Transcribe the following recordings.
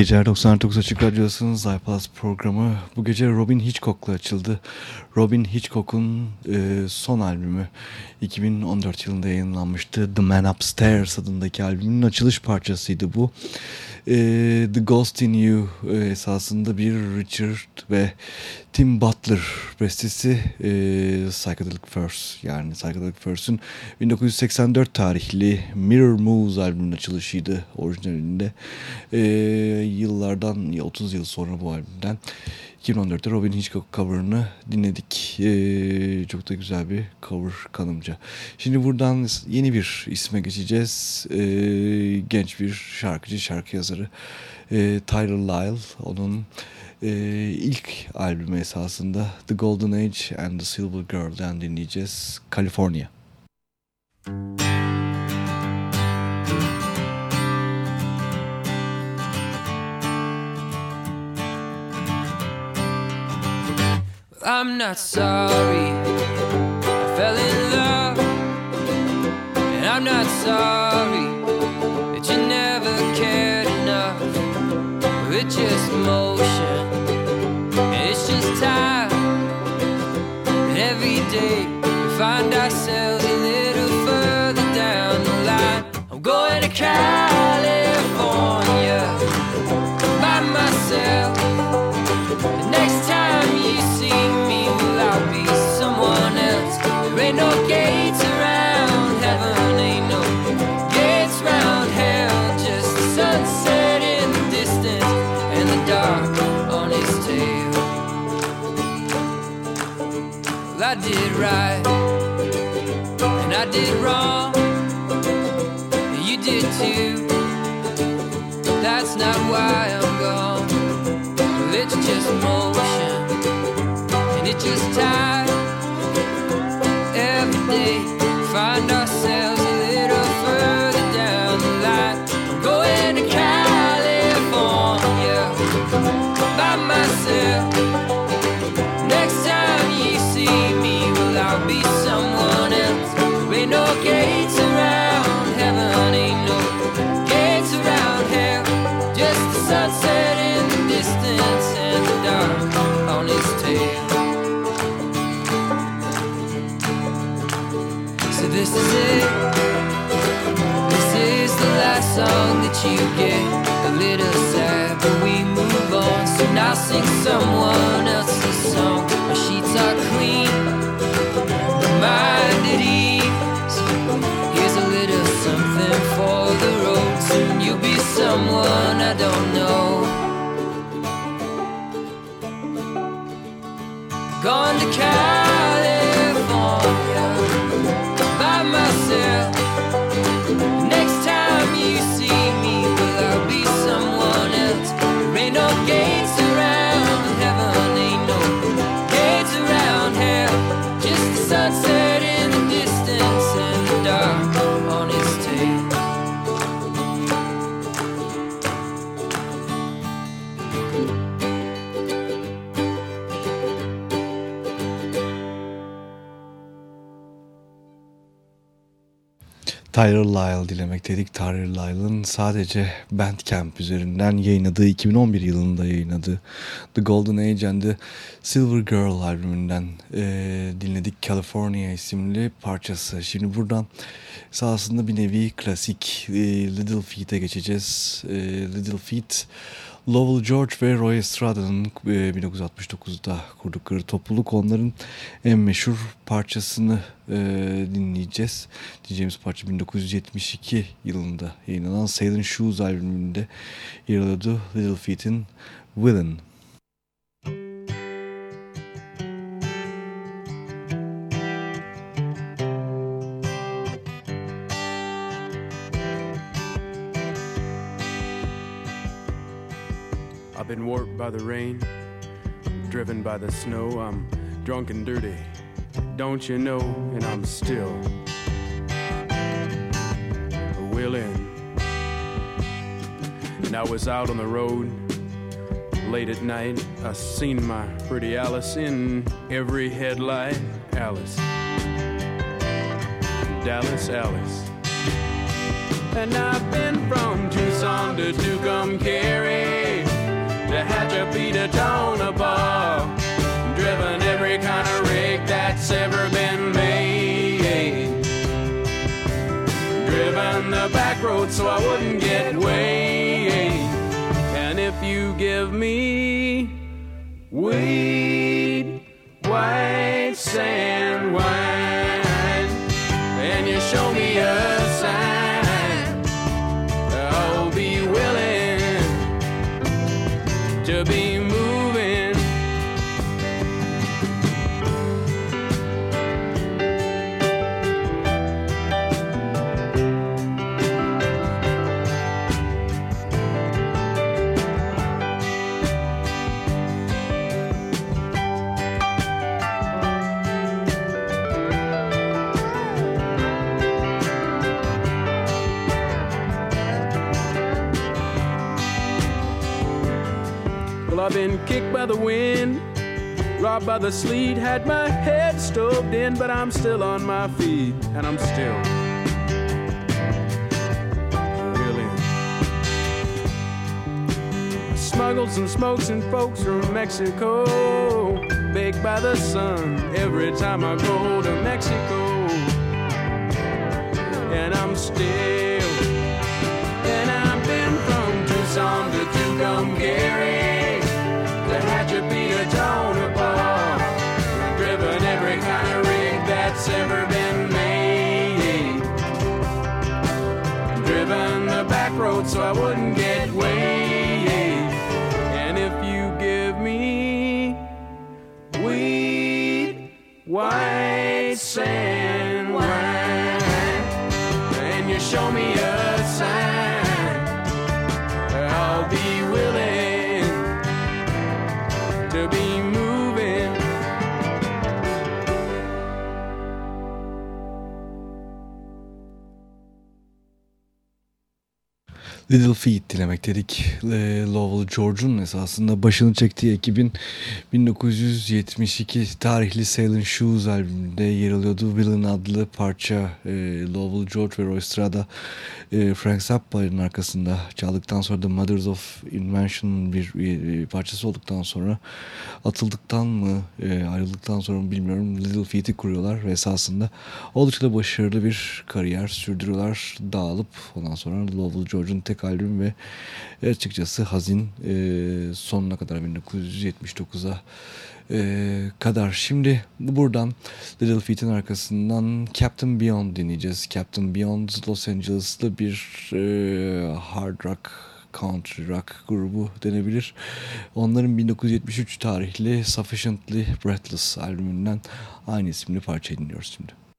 Geceler 99 Açık Radyosu'nun iPlus programı bu gece Robin Hitchcock'la açıldı. Robin Hitchcock'un e, son albümü 2014 yılında yayınlanmıştı. The Man Upstairs adındaki albümün açılış parçasıydı bu. E, The Ghost in You e, esasında bir Richard ve Tim Butler bestesi e, Psychedelic First yani Psychedelic First'ün 1984 tarihli Mirror Moves albümünün açılışıydı orijinalinde. E, yıllardan 30 yıl sonra bu albümden 2014'te Robin Hitchcock cover'ını dinledik. Ee, çok da güzel bir cover kanımca. Şimdi buradan yeni bir isme geçeceğiz. Ee, genç bir şarkıcı, şarkı yazarı ee, Tyler Lyle. Onun e, ilk albümü esasında The Golden Age and the Silver Girl'den dinleyeceğiz. California. Müzik I'm not sorry. I fell in love. And I'm not sorry That you never cared enough. It's just motion. It's just time. And every day we find ourselves right and I did wrong. You did too. That's not why I'm gone. Well, it's just motion and it's just time. Every day, song that you get a little sad, but we move on. So now sing someone else's song. My sheets are clean, my mind at ease. Here's a little something for the road. Soon you'll be someone I don't know. Gone to California Tyler Lyle dilemekteydik. Tyler Lyle'ın sadece Bandcamp üzerinden yayınladığı 2011 yılında yayınladığı The Golden Age and the Silver Girl albümünden e, dinledik California isimli parçası. Şimdi buradan sahasında bir nevi klasik e, Little Feat'e geçeceğiz. E, Little Feat Lowell George ve Roy Estrada'nın 1969'da e, kurdukları topluluk onların en meşhur parçasını e, dinleyeceğiz. Diyeceğimiz parça 1972 yılında yayınlanan Sailing Shoes albümünde yer alıyordu. Little Feat'in Villain. By the rain, driven by the snow. I'm drunk and dirty, don't you know? And I'm still willing. And I was out on the road late at night. I seen my pretty Alice in every headlight. Alice, Dallas, Alice. And I've been from Tucson to Tucumcari to Hatchapee to Tonopah. Driven every kind of rig that's ever been made. Driven the back road so I wouldn't get weighed. And if you give me weed, white sand wine, and you show me a been kicked by the wind, robbed by the sleet, had my head stoved in, but I'm still on my feet, and I'm still real in. Smuggled some smokes and folks from Mexico, baked by the sun every time I go to Mexico, and I'm still. And I've been from Tucson to Tucumcari Little Feat dilemek dedik. Ee, Lowell George'un esasında başını çektiği ekibin 1972 tarihli Sailin Shoes albümünde yer alıyordu. Villain adlı parça e, Lowell George ve Roy Strada e, Frank Zappa'nın arkasında çaldıktan sonra The Mothers of Invention bir parçası olduktan sonra atıldıktan mı e, ayrıldıktan sonra mı bilmiyorum Little Feat'i kuruyorlar ve esasında oldukça da başarılı bir kariyer sürdürüyorlar. Dağılıp ondan sonra Lowell George'un tek albüm ve açıkçası hazin e, sonuna kadar 1979'a e, kadar. Şimdi buradan Little Feat'in arkasından Captain Beyond dinleyeceğiz. Captain Beyond Los Angeles'lı bir e, hard rock country rock grubu denebilir. Onların 1973 tarihli Sufficiently Breathless albümünden aynı isimli parça dinliyoruz şimdi.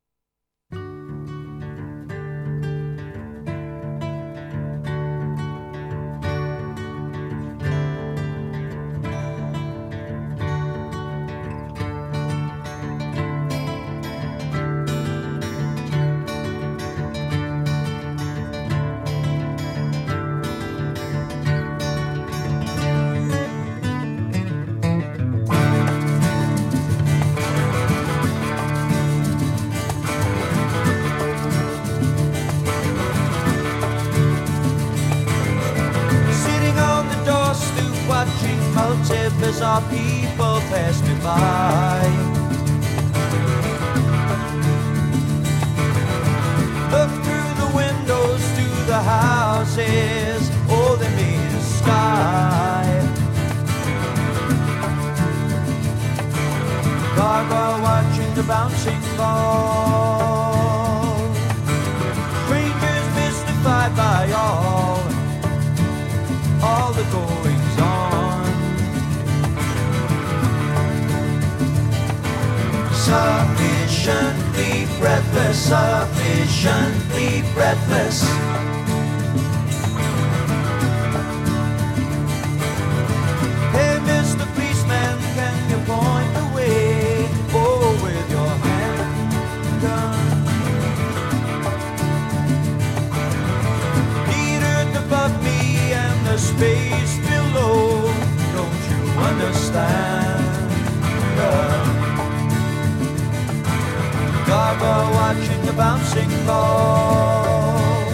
the bouncing ball.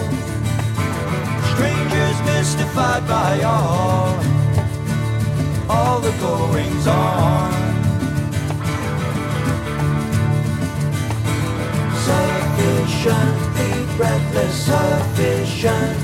Strangers mystified by all, all the goings on. Sufficiently breathless, sufficient.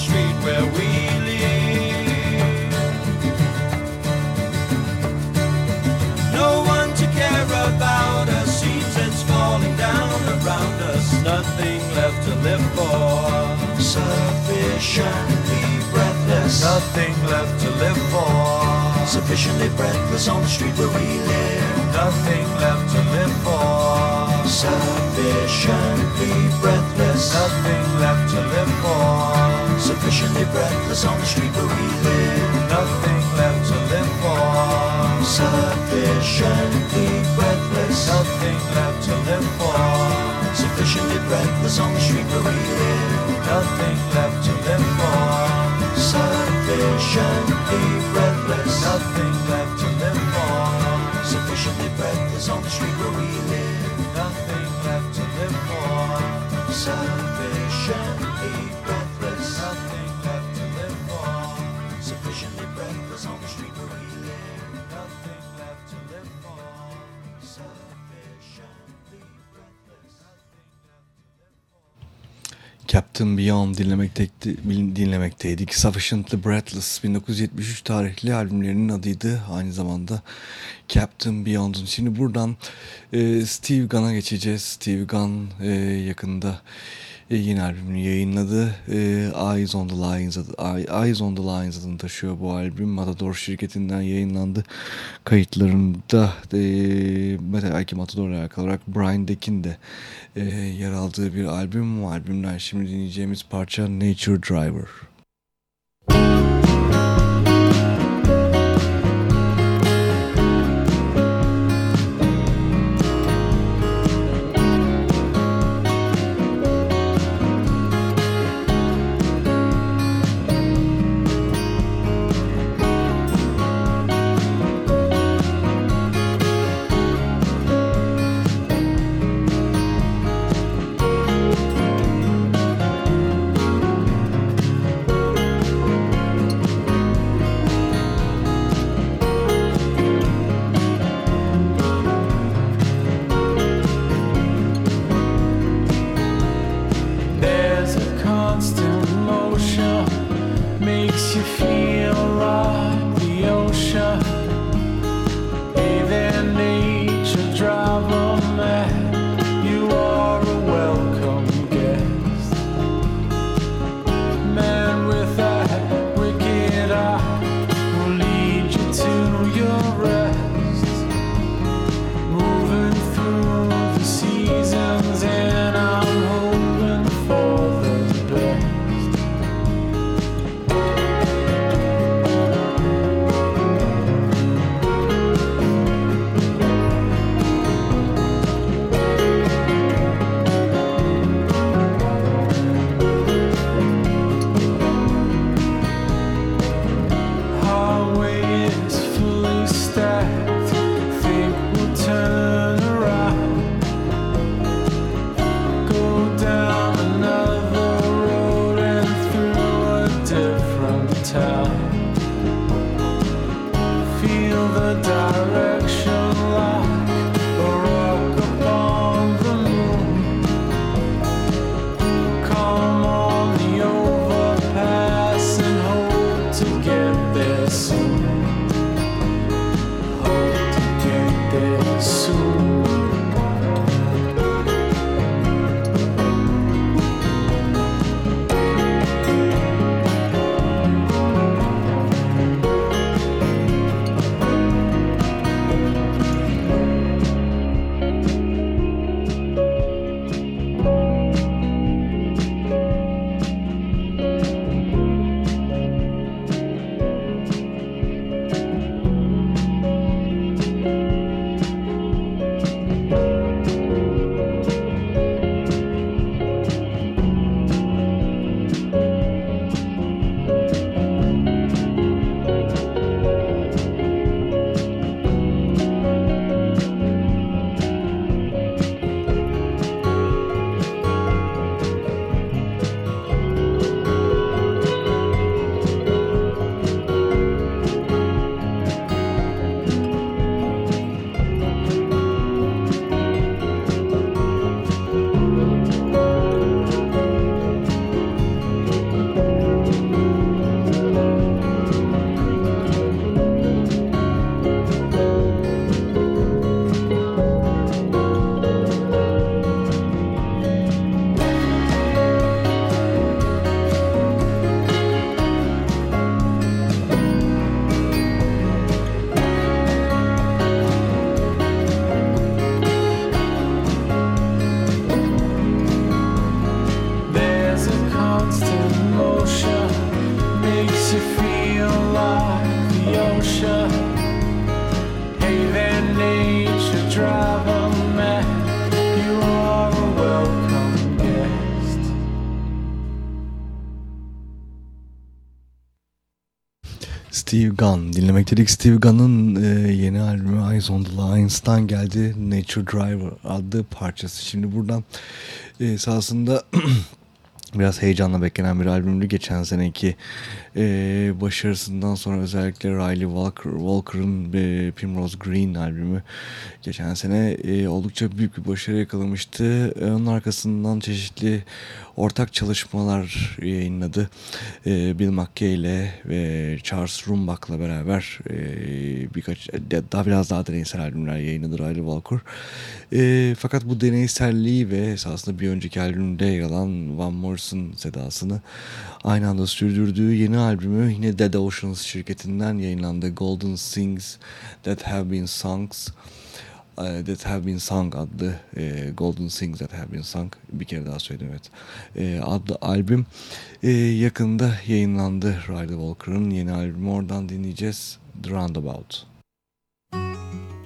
Street where we live. No one to care about us seems it's falling down around us. Nothing left to live for. Sufficiently breathless. Nothing left to live for. Sufficiently breathless on the street where we live. Nothing left to live for. Sufficiently breathless. Nothing left to live for. Sufficiently breathless on the street where we live. Nothing left to live for. Sufficiently breathless. Nothing left to live for. Sufficiently breathless on the street where we live. Nothing left to live for. Sufficiently breathless. Nothing left to live for. Sufficiently breathless on the street where we live. Nothing Captain Beyond dinlemektekti, dinlemekteydik. Sufficiently Breathless 1973 tarihli albümlerinin adıydı. Aynı zamanda Captain Beyond'un. Şimdi buradan e, Steve Gunn'a geçeceğiz. Steve Gunn e, yakında e, yeni albümünü yayınladı. E, Eyes on the Lines, adı, Eyes on the Lines adını taşıyor bu albüm. Matador şirketinden yayınlandı. Kayıtlarında e, belki Matador'la alakalı olarak Brian Deck'in de e, yer aldığı bir albüm. Bu albümden şimdi dinleyeceğimiz parça Nature Driver. Nature Steve Gunn dinlemek dedik. Steve Gunn'ın e, yeni albümü Eyes on the Lines'tan geldi. Nature Driver adlı parçası. Şimdi buradan esasında biraz heyecanla beklenen bir albümdü. Geçen seneki e, başarısından sonra özellikle Riley Walker, Walker'ın e, Primrose Green albümü geçen sene e, oldukça büyük bir başarı yakalamıştı. E, onun arkasından çeşitli ortak çalışmalar yayınladı. E, Bill McKay ile ve Charles Rumbach'la beraber e, birkaç daha biraz daha deneysel albümler yayınladı Riley Walker. E, fakat bu deneyselliği ve esasında bir önceki albümde yer alan Van Morrison sedasını aynı anda sürdürdüğü yeni albümü yine Dead Oceans şirketinden yayınlandı. Golden Things That Have Been Songs e, That Have Been Sung adlı e, Golden Things That Have Been Sung bir kere daha söyledim evet e, adlı albüm e, yakında yayınlandı Riley Walker'ın yeni albümü oradan dinleyeceğiz The Roundabout. There's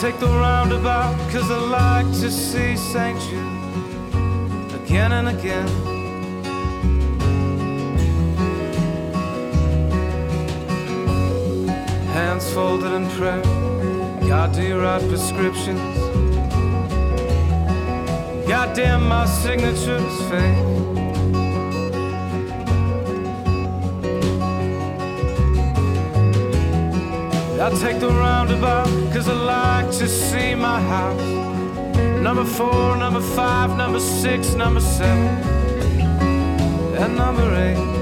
take the roundabout cause I like to see. Jude again and again. Hands folded in prayer. God, do you write prescriptions? Goddamn, my signature's fake. I take the roundabout cause I like to see my house. Number four, number five, number six, number seven, and number eight.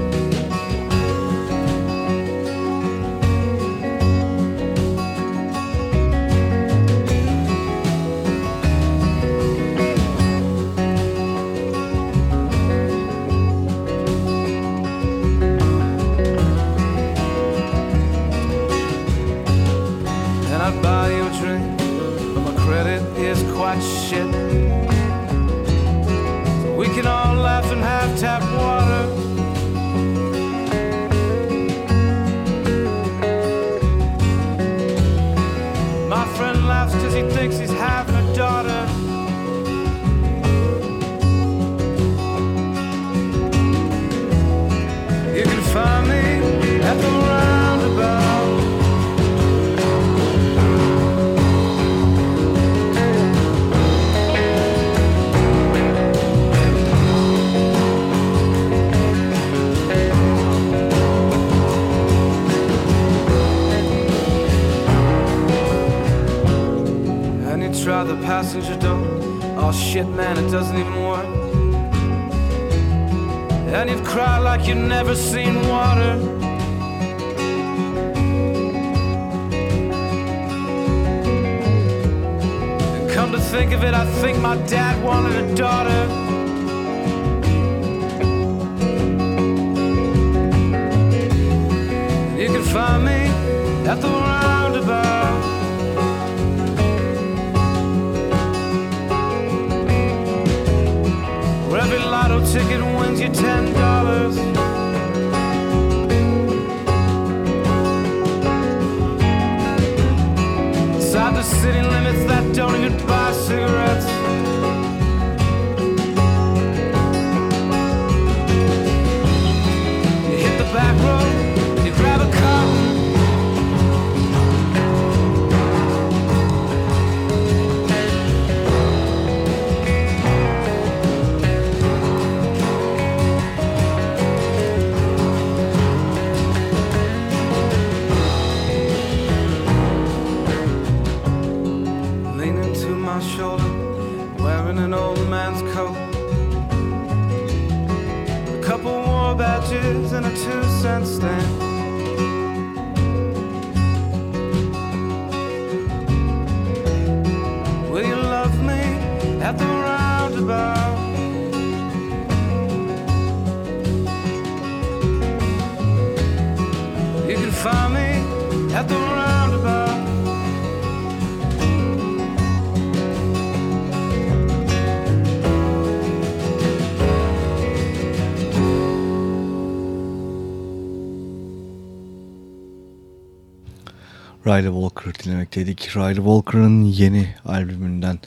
Riley Walker dinlemekteydik. Riley Walker'ın yeni albümünden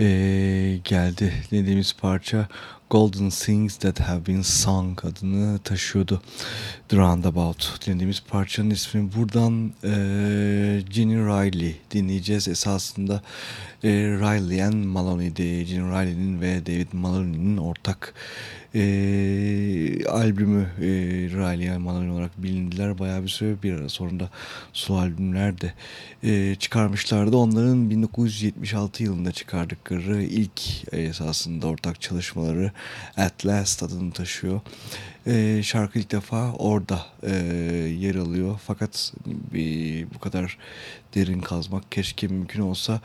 eee, geldi dediğimiz parça Golden Things That Have Been Sung adını taşıyordu. The Roundabout dinlediğimiz parçanın ismi buradan eee Ginny Riley dinleyeceğiz. Esasında eee Riley and Maloney'di. Ginny Riley'nin ve David Maloney'nin ortak eee, albümü eee Riley Maloney olarak bilindiler. Bayağı bir süre bir ara sonra da solo albümler de eee, çıkarmışlardı. Onların 1976 yılında çıkardıkları ilk e, esasında ortak çalışmaları At Last adını taşıyor. Eee, şarkı ilk defa orada eee, yer alıyor. Fakat bir, bu kadar derin kazmak keşke mümkün olsa.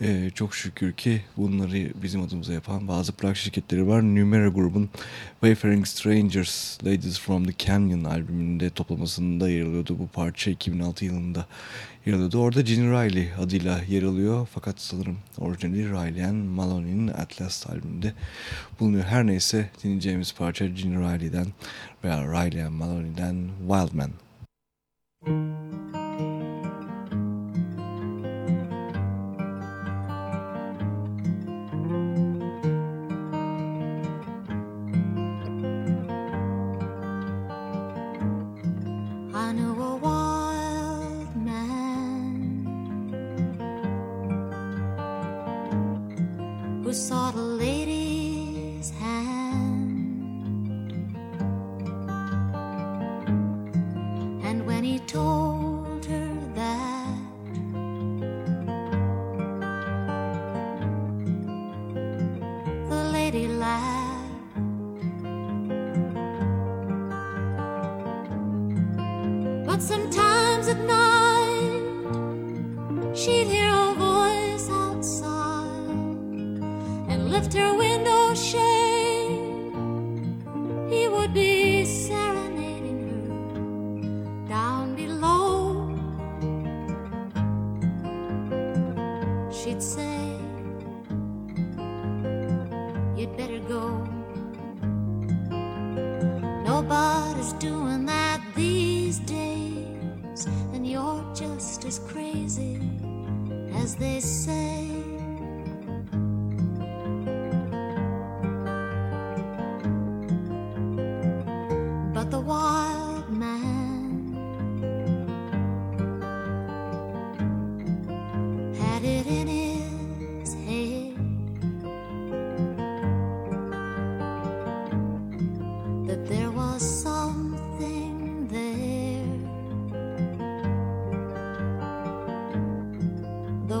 Eee, çok şükür ki bunları bizim adımıza yapan bazı plak şirketleri var. Numera grubun Wayfaring Strangers Ladies from the Canyon albümünde toplamasında yer alıyordu. Bu parça 2006 yılında yer alıyordu. Orada Ginny Riley adıyla yer alıyor. Fakat sanırım orijinali Riley and Maloney'nin Atlas albümünde bulunuyor. Her neyse dinleyeceğimiz parça Ginny Riley'den veya Riley and Maloney'den Wild Man.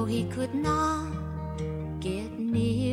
he could not get near.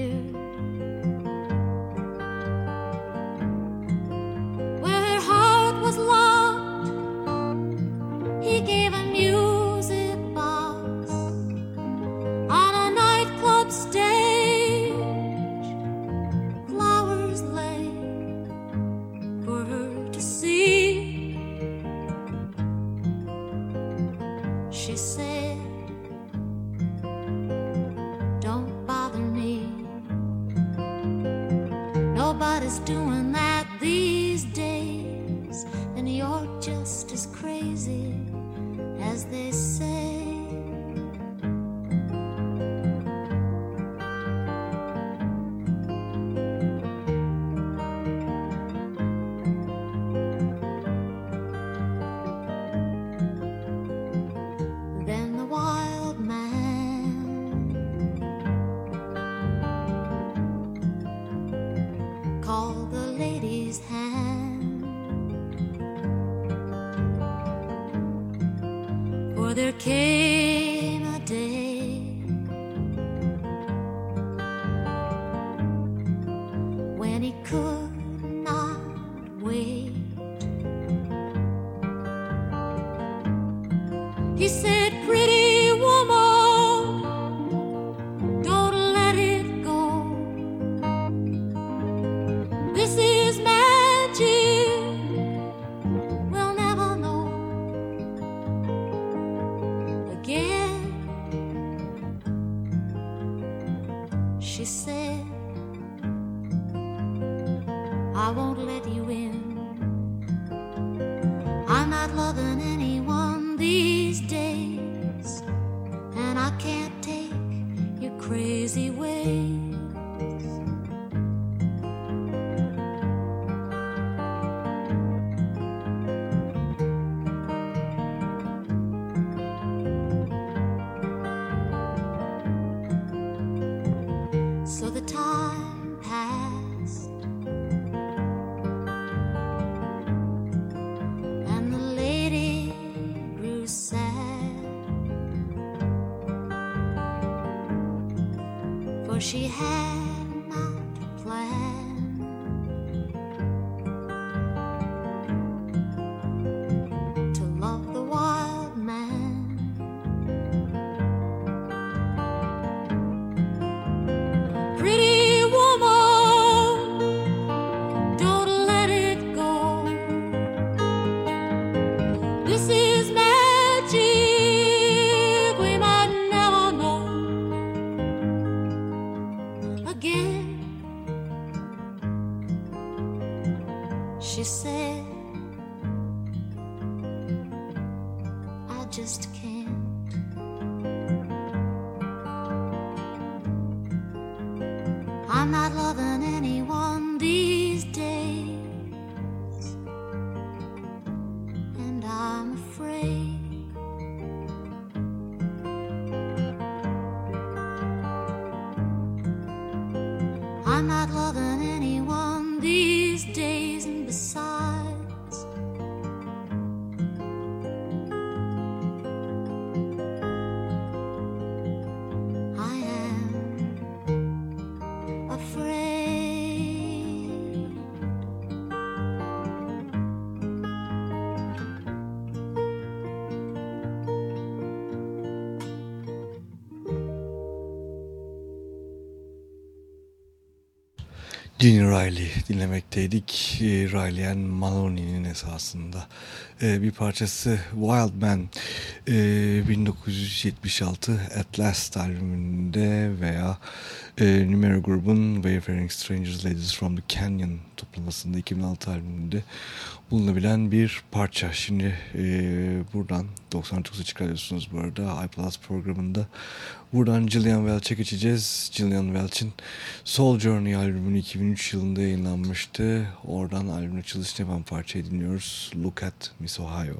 Gene Riley dinlemekteydik. Ee, Riley and Maloney'nin esasında. Ee, bir parçası Wild Man ee, 1976 At Last albümünde veya e, Numero grubun Wayfaring Strangers Ladies from the Canyon toplamasında 2006 albümünde bulunabilen bir parça. Şimdi e, buradan 99 açık radyosunuz bu arada iPlus programında. Buradan Gillian Welch'e geçeceğiz. Gillian Welch'in Soul Journey albümünü 2003 yılında yayınlanmıştı. Oradan albümün açılışını yapan parçayı dinliyoruz. Look at Miss Ohio.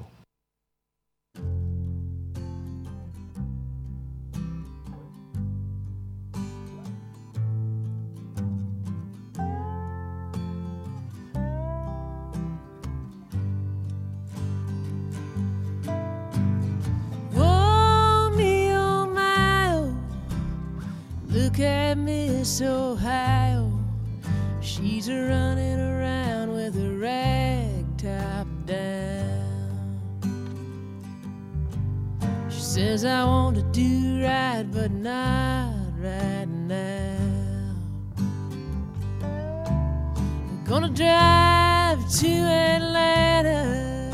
Oh, oh, oh. Look at Miss Ohio. She's running around with a rag top down. She says, I want to do right, but not right now. I'm gonna drive to Atlanta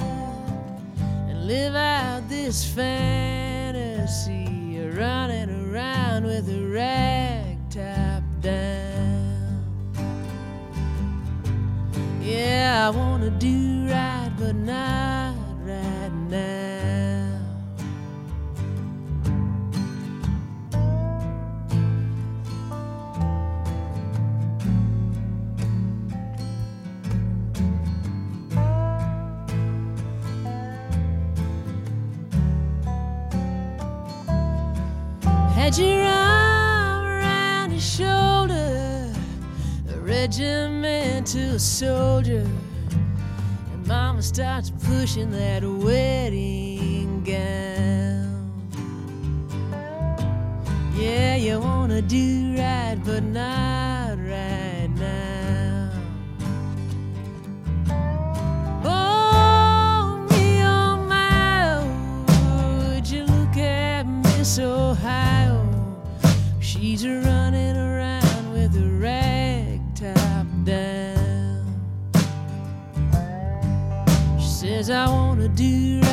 and live out this fantasy of running around with a rag top down. I wanna do right, but not right now. Had your arm a regimental soldier. And mama starts pushing that wedding gown. Yeah, you wanna do right, but not I wanna do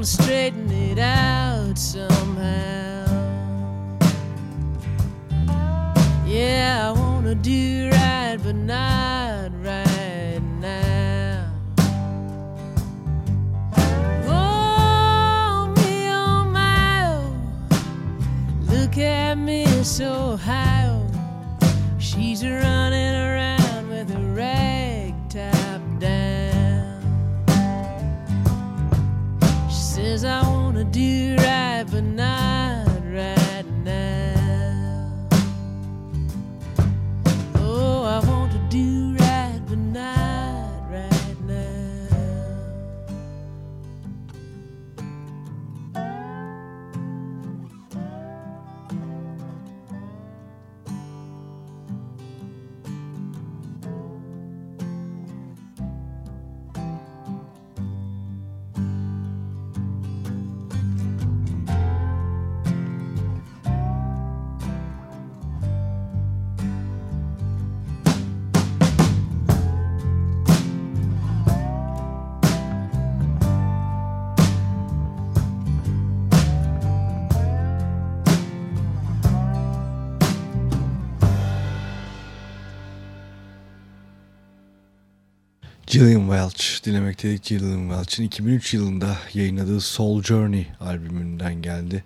gonna straighten it out somehow. Yeah, I wanna do right, but not right now. Oh, me, oh, my, oh. Look at Miss Ohio. She's Gillian Welch dinlemekteydik. Gillian Welch'in 2003 yılında yayınladığı Soul Journey albümünden geldi.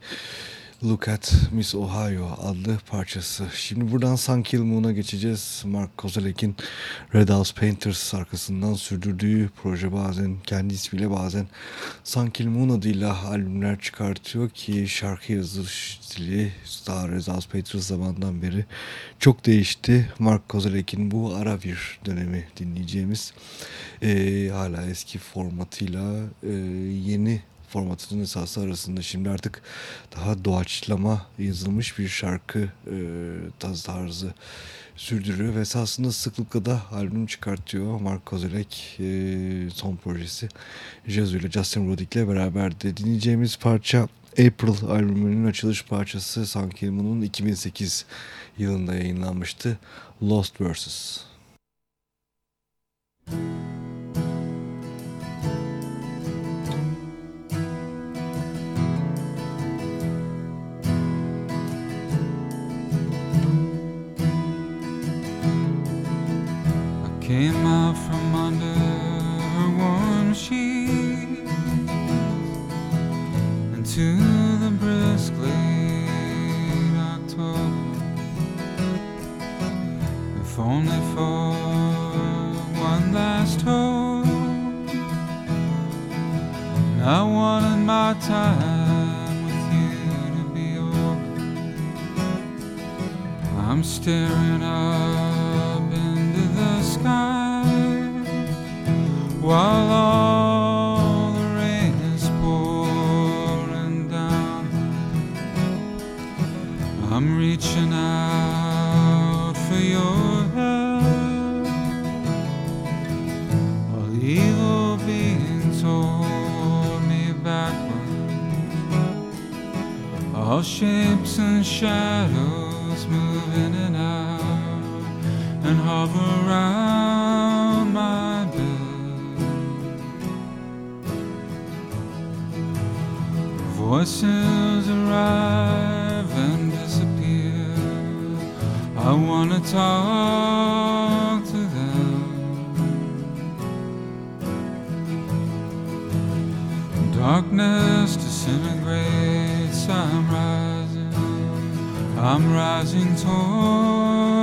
Look at Miss Ohio adlı parçası. Şimdi buradan Sun Kill geçeceğiz. Mark Kozelek'in Red House Painters arkasından sürdürdüğü proje bazen kendi ismiyle bazen Sun Kill adıyla albümler çıkartıyor ki şarkı yazılış stili daha Red House Painters zamandan beri çok değişti. Mark Kozelek'in bu ara bir dönemi dinleyeceğimiz eee, hala eski formatıyla eee, yeni formatının esası arasında şimdi artık daha doğaçlama yazılmış bir şarkı e, taz tarzı sürdürüyor ve esasında sıklıkla da albüm çıkartıyor. Mark Kozelek e, son projesi Jezu ile Justin Roddick ile beraber de dinleyeceğimiz parça April albümünün açılış parçası Sun Kilman'ın 2008 yılında yayınlanmıştı. Lost Verses. I came out from under her warm sheet into the brisk late October, if only for one last hope. I wanted my time with you to be over. I'm staring up sky while all the rain is pouring down. I'm reaching out for your help. While evil beings hold me backward. All shapes and shadows. hover around my bed. Voices arrive and disappear. I wanna talk to them. Darkness disintegrates. I'm rising. I'm rising toward.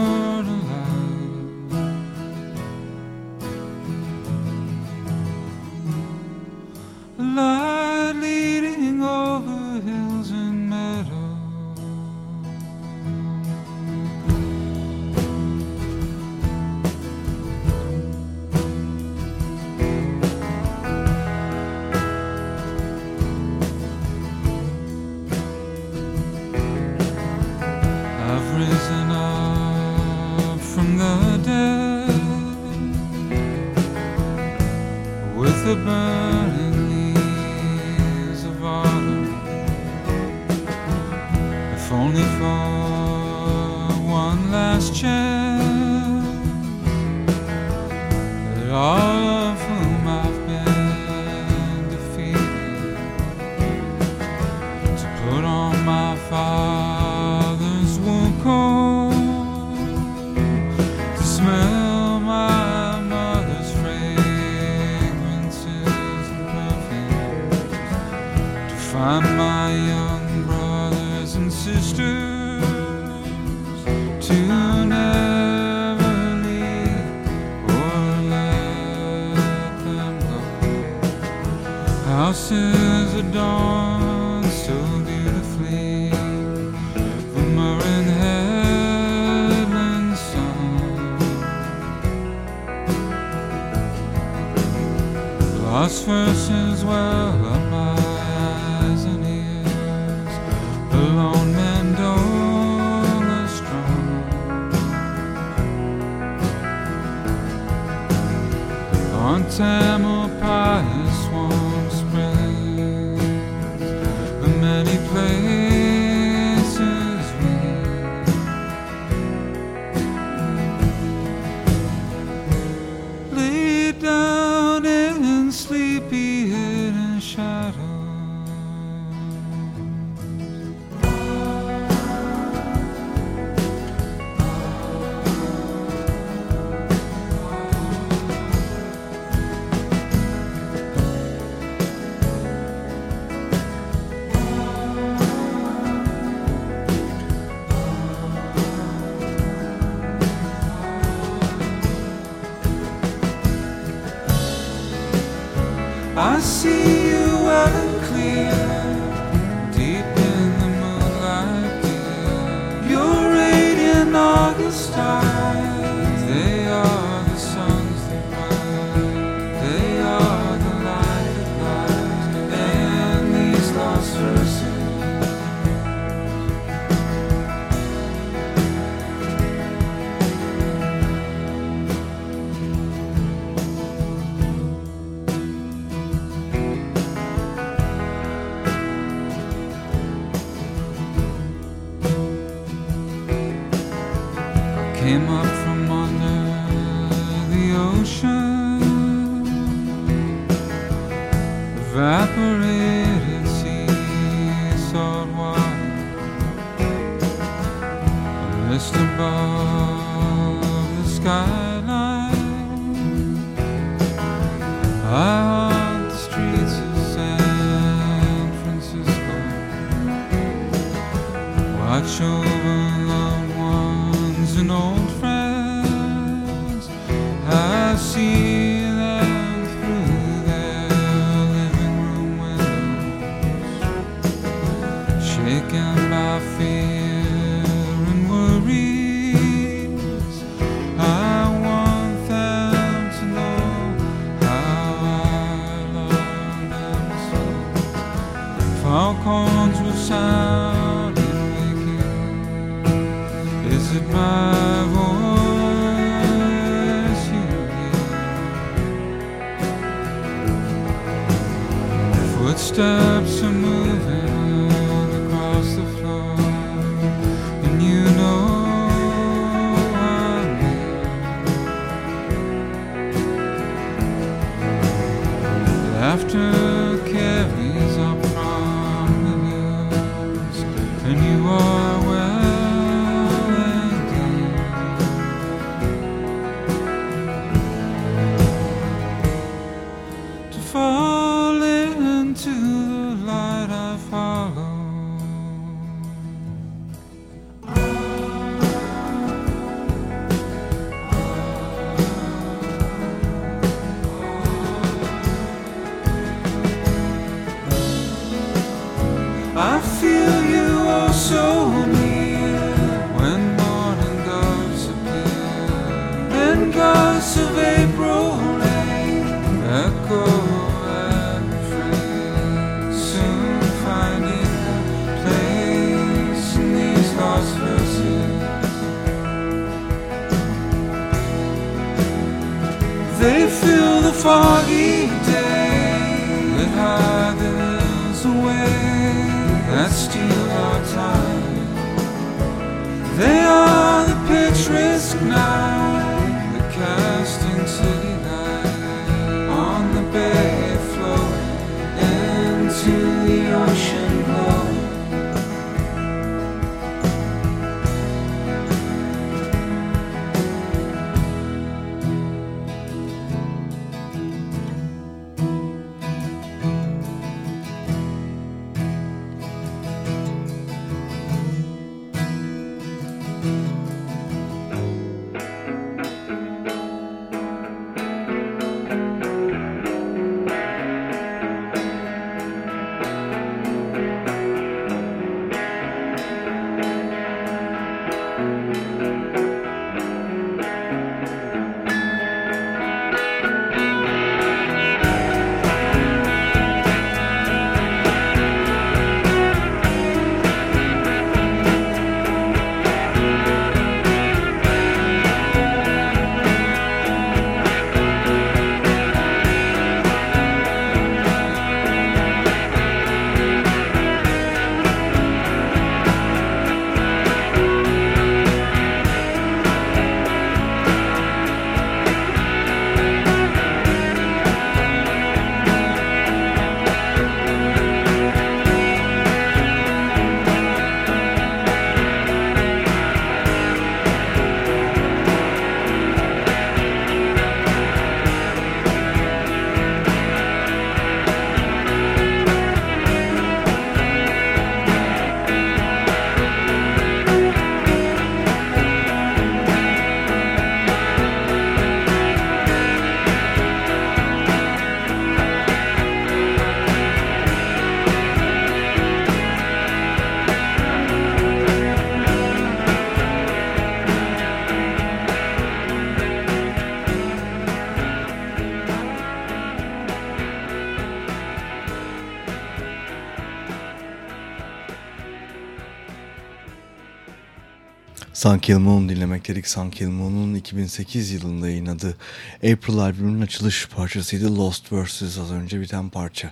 Sun Kill Moon dinlemek dedik. Sun Kill Moon'un 2008 yılında yayınladığı April albümünün açılış parçasıydı. Lost Verses az önce biten parça.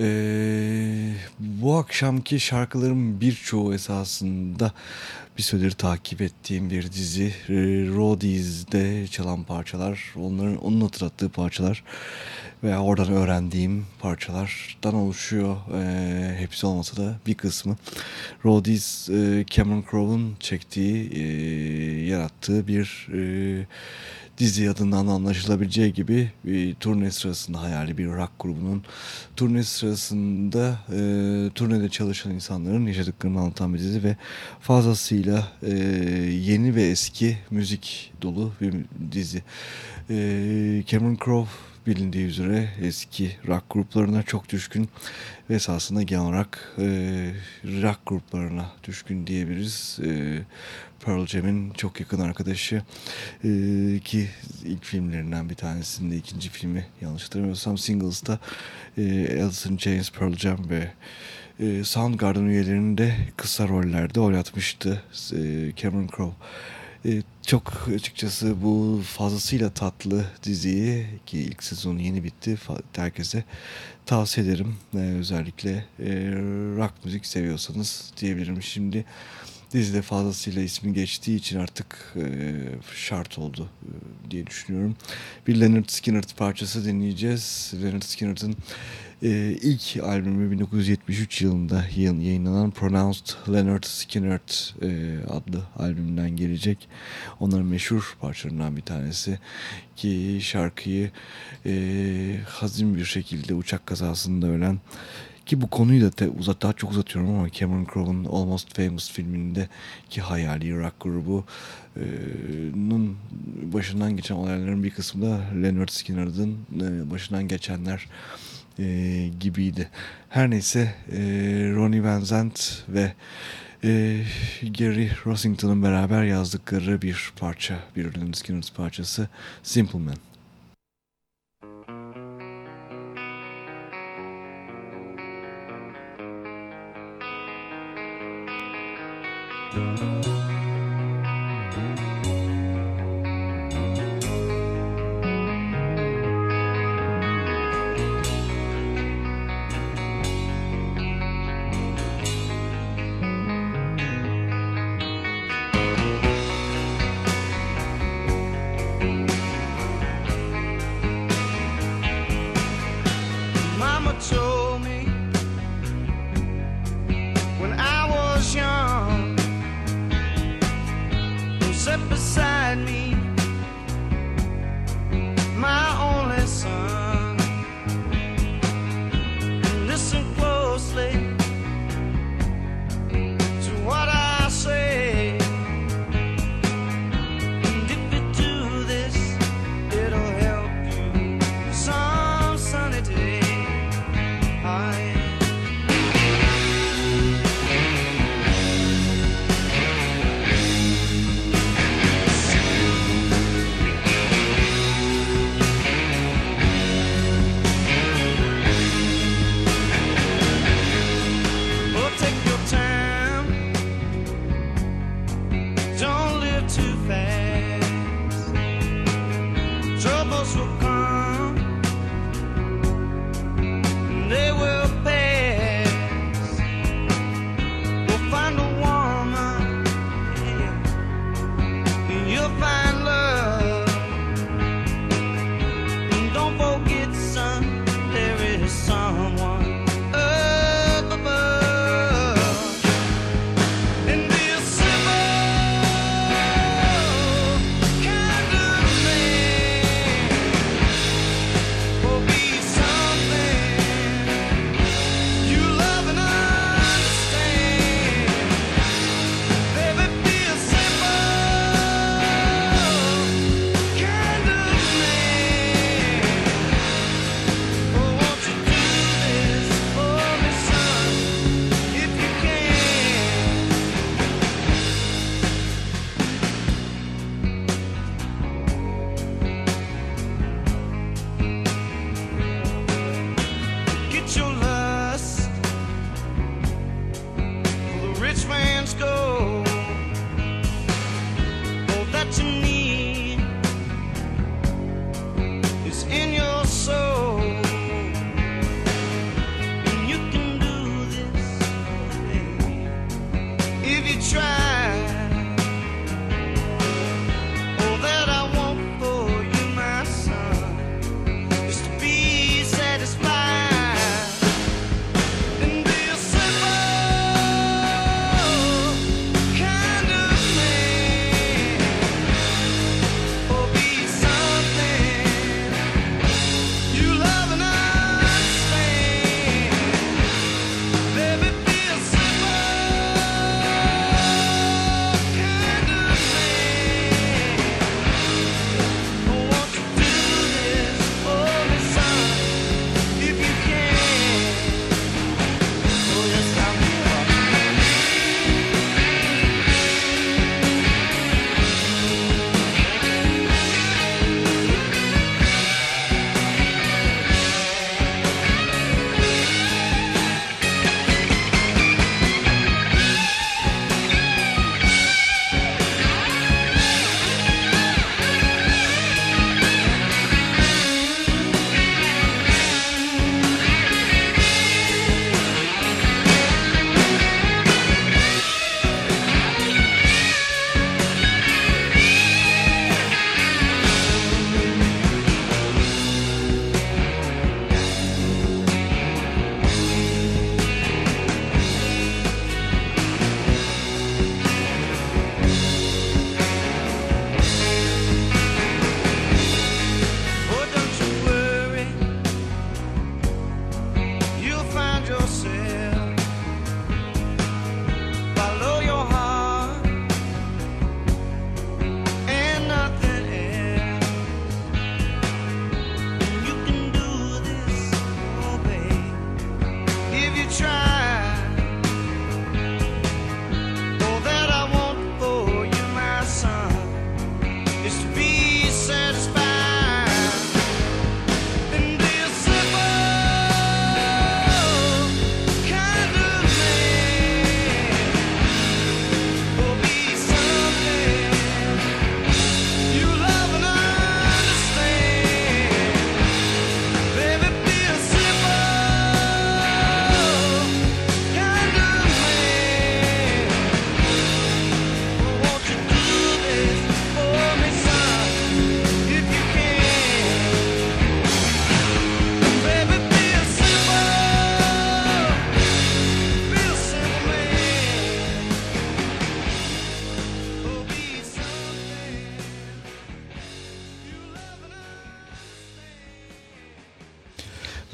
Ee, bu akşamki şarkıların birçoğu esasında bir süredir takip ettiğim bir dizi. Ee, Roadies'de çalan parçalar, onların onun hatırlattığı parçalar veya oradan öğrendiğim parçalardan oluşuyor. Ee, hepsi olmasa da bir kısmı. Roadies, e, Cameron Crowe'un çektiği, e, yarattığı bir e, dizi adından anlaşılabileceği gibi bir turne sırasında hayali bir rock grubunun turne sırasında e, turnede çalışan insanların yaşadıklarını anlatan bir dizi ve fazlasıyla e, yeni ve eski müzik dolu bir dizi. E, Cameron Crowe bilindiği üzere eski rock gruplarına çok düşkün ve esasında genel olarak e, rock gruplarına düşkün diyebiliriz. E, Pearl Jam'in çok yakın arkadaşı e, ki ilk filmlerinden bir tanesinde ikinci filmi yanlış hatırlamıyorsam Singles'ta e, in Chains, Pearl Jam ve e, Soundgarden üyelerini de kısa rollerde oynatmıştı e, Cameron Crowe. E, çok açıkçası bu fazlasıyla tatlı diziyi ki ilk sezonu yeni bitti herkese tavsiye ederim. E, özellikle e, rock müzik seviyorsanız diyebilirim. Şimdi dizide fazlasıyla ismi geçtiği için artık e, şart oldu e, diye düşünüyorum. Bir Leonard Skinner parçası dinleyeceğiz. Leonard Skinner'ın ilk albümü 1973 yılında yayınlanan Pronounced Leonard Skinner e, adlı albümünden gelecek. Onların meşhur parçalarından bir tanesi ki şarkıyı e, hazin bir şekilde uçak kazasında ölen ki bu konuyu da te, uzat, daha çok uzatıyorum ama Cameron Crowe'un Almost Famous filminde ki hayali rock grubunun başından geçen olayların bir kısmı da Leonard Skinner'ın başından geçenler e, gibiydi. Her neyse e, Ronnie Van Zant ve e, Gary Rossington'ın beraber yazdıkları bir parça, bir Leonard Skinner parçası Simple Man.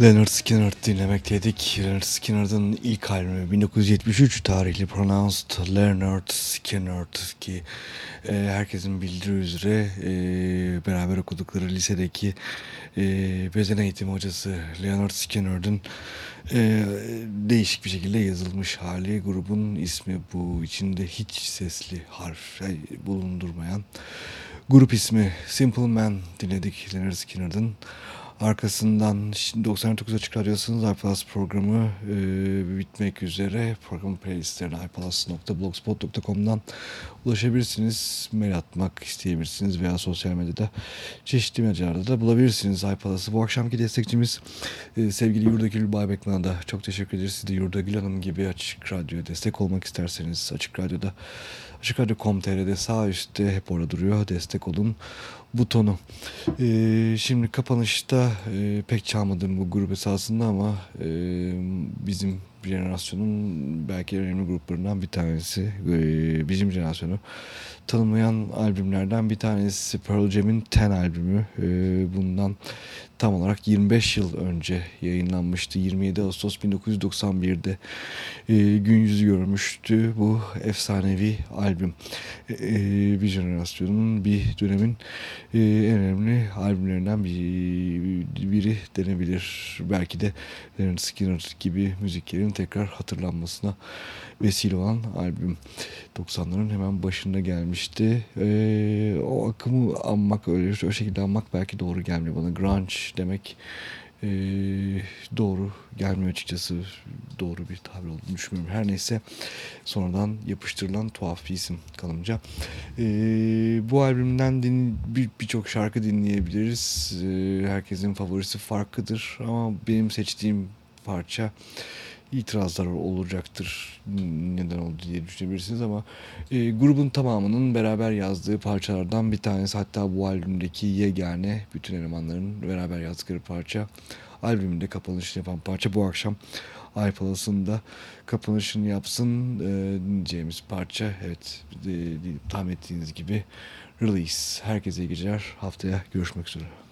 Leonard Skinner dinlemekteydik. Leonard Skinner'ın ilk albümü 1973 tarihli Pronounced Leonard Skinner ki e, herkesin bildiği üzere e, beraber okudukları lisedeki e, beden eğitimi hocası Leonard Skinner'ın e, değişik bir şekilde yazılmış hali. Grubun ismi bu içinde hiç sesli harf e, bulundurmayan grup ismi Simple Man dinledik Leonard Skinner'ın. Arkasından 99 Açık iPlus programı e, bitmek üzere. Programın playlistlerine iPlus.blogspot.com'dan ulaşabilirsiniz. Mail atmak isteyebilirsiniz veya sosyal medyada çeşitli mecralarda da bulabilirsiniz iPlus'ı. Bu akşamki destekçimiz e, sevgili Yurdagül Baybekman'a da çok teşekkür ederiz. Siz de Yurdagül Hanım gibi Açık Radyo'ya destek olmak isterseniz Açık Radyo'da Açık Radyo.com.tr'de sağ üstte hep orada duruyor. Destek olun butonu. Ee, şimdi kapanışta e, pek çalmadım bu grup esasında ama e, bizim jenerasyonun belki önemli gruplarından bir tanesi. E, bizim jenerasyonu tanımlayan albümlerden bir tanesi Pearl Jam'in Ten albümü. E, bundan tam olarak 25 yıl önce yayınlanmıştı. 27 Ağustos 1991'de e, gün yüzü görmüştü bu efsanevi albüm. E, bir jenerasyonun bir dönemin en önemli albümlerinden bir, biri denebilir. Belki de Leonard Skinner gibi müziklerin tekrar hatırlanmasına vesile olan albüm. 90'ların hemen başında gelmişti. E, o akımı anmak öyle o şekilde anmak belki doğru gelmiyor bana. Grunge demek e, doğru gelmiyor açıkçası. Doğru bir tabir olduğunu düşünmüyorum. Her neyse sonradan yapıştırılan tuhaf bir isim kalınca. E, bu albümden birçok bir şarkı dinleyebiliriz. E, herkesin favorisi farklıdır ama benim seçtiğim parça itirazlar olacaktır neden oldu diye düşünebilirsiniz ama e, grubun tamamının beraber yazdığı parçalardan bir tanesi hatta bu albümdeki yegane bütün elemanların beraber yazdıkları parça albümünde kapanışını yapan parça bu akşam iPalas'ın da kapanışını yapsın e, dinleyeceğimiz parça evet e, tahmin ettiğiniz gibi Release. Herkese iyi geceler. Haftaya görüşmek üzere.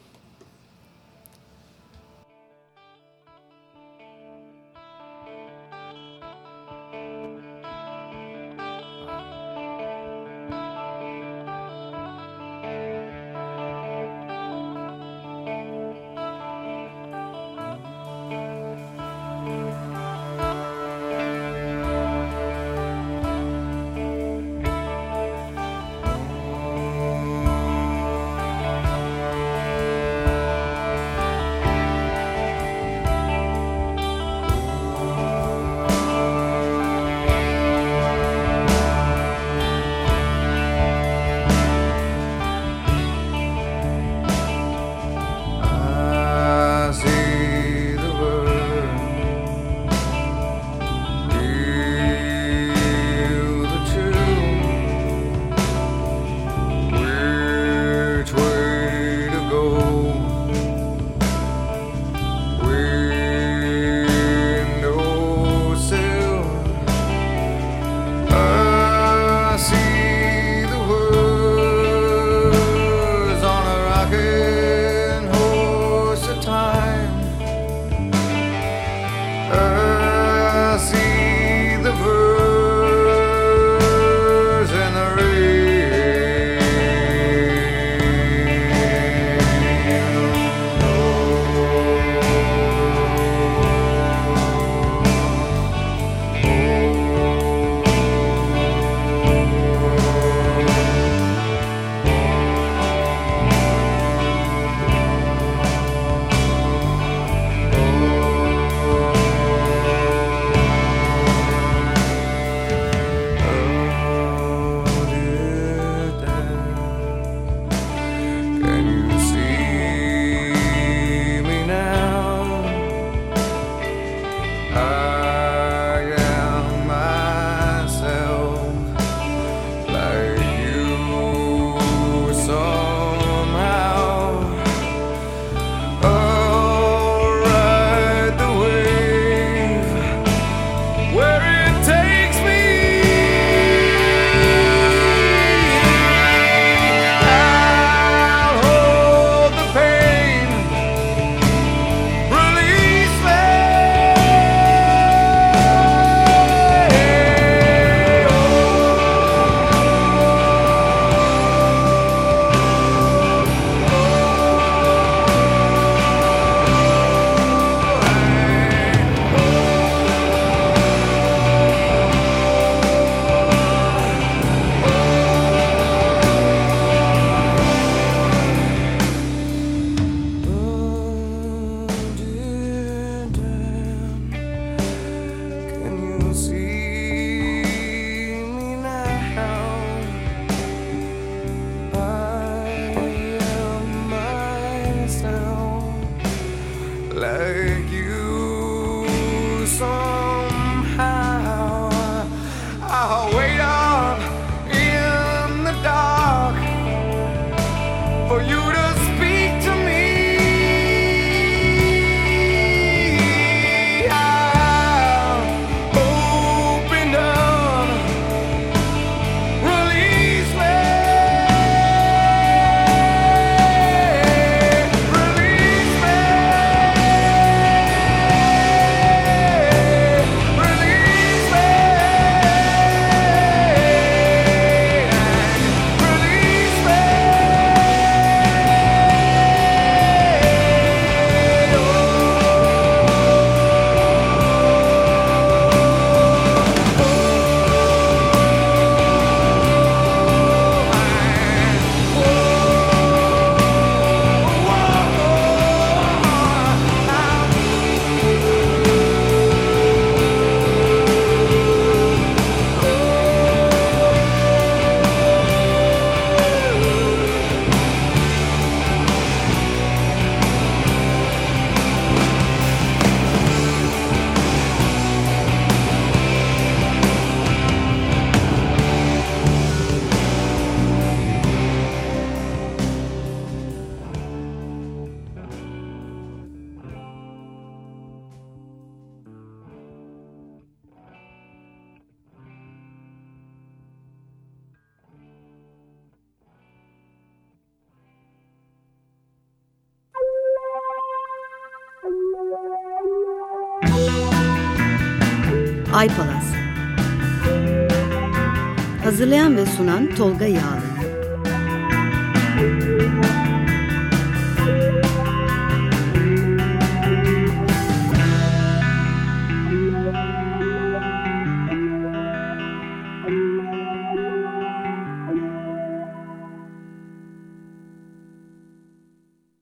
earth. Sunan Tolga Yağlı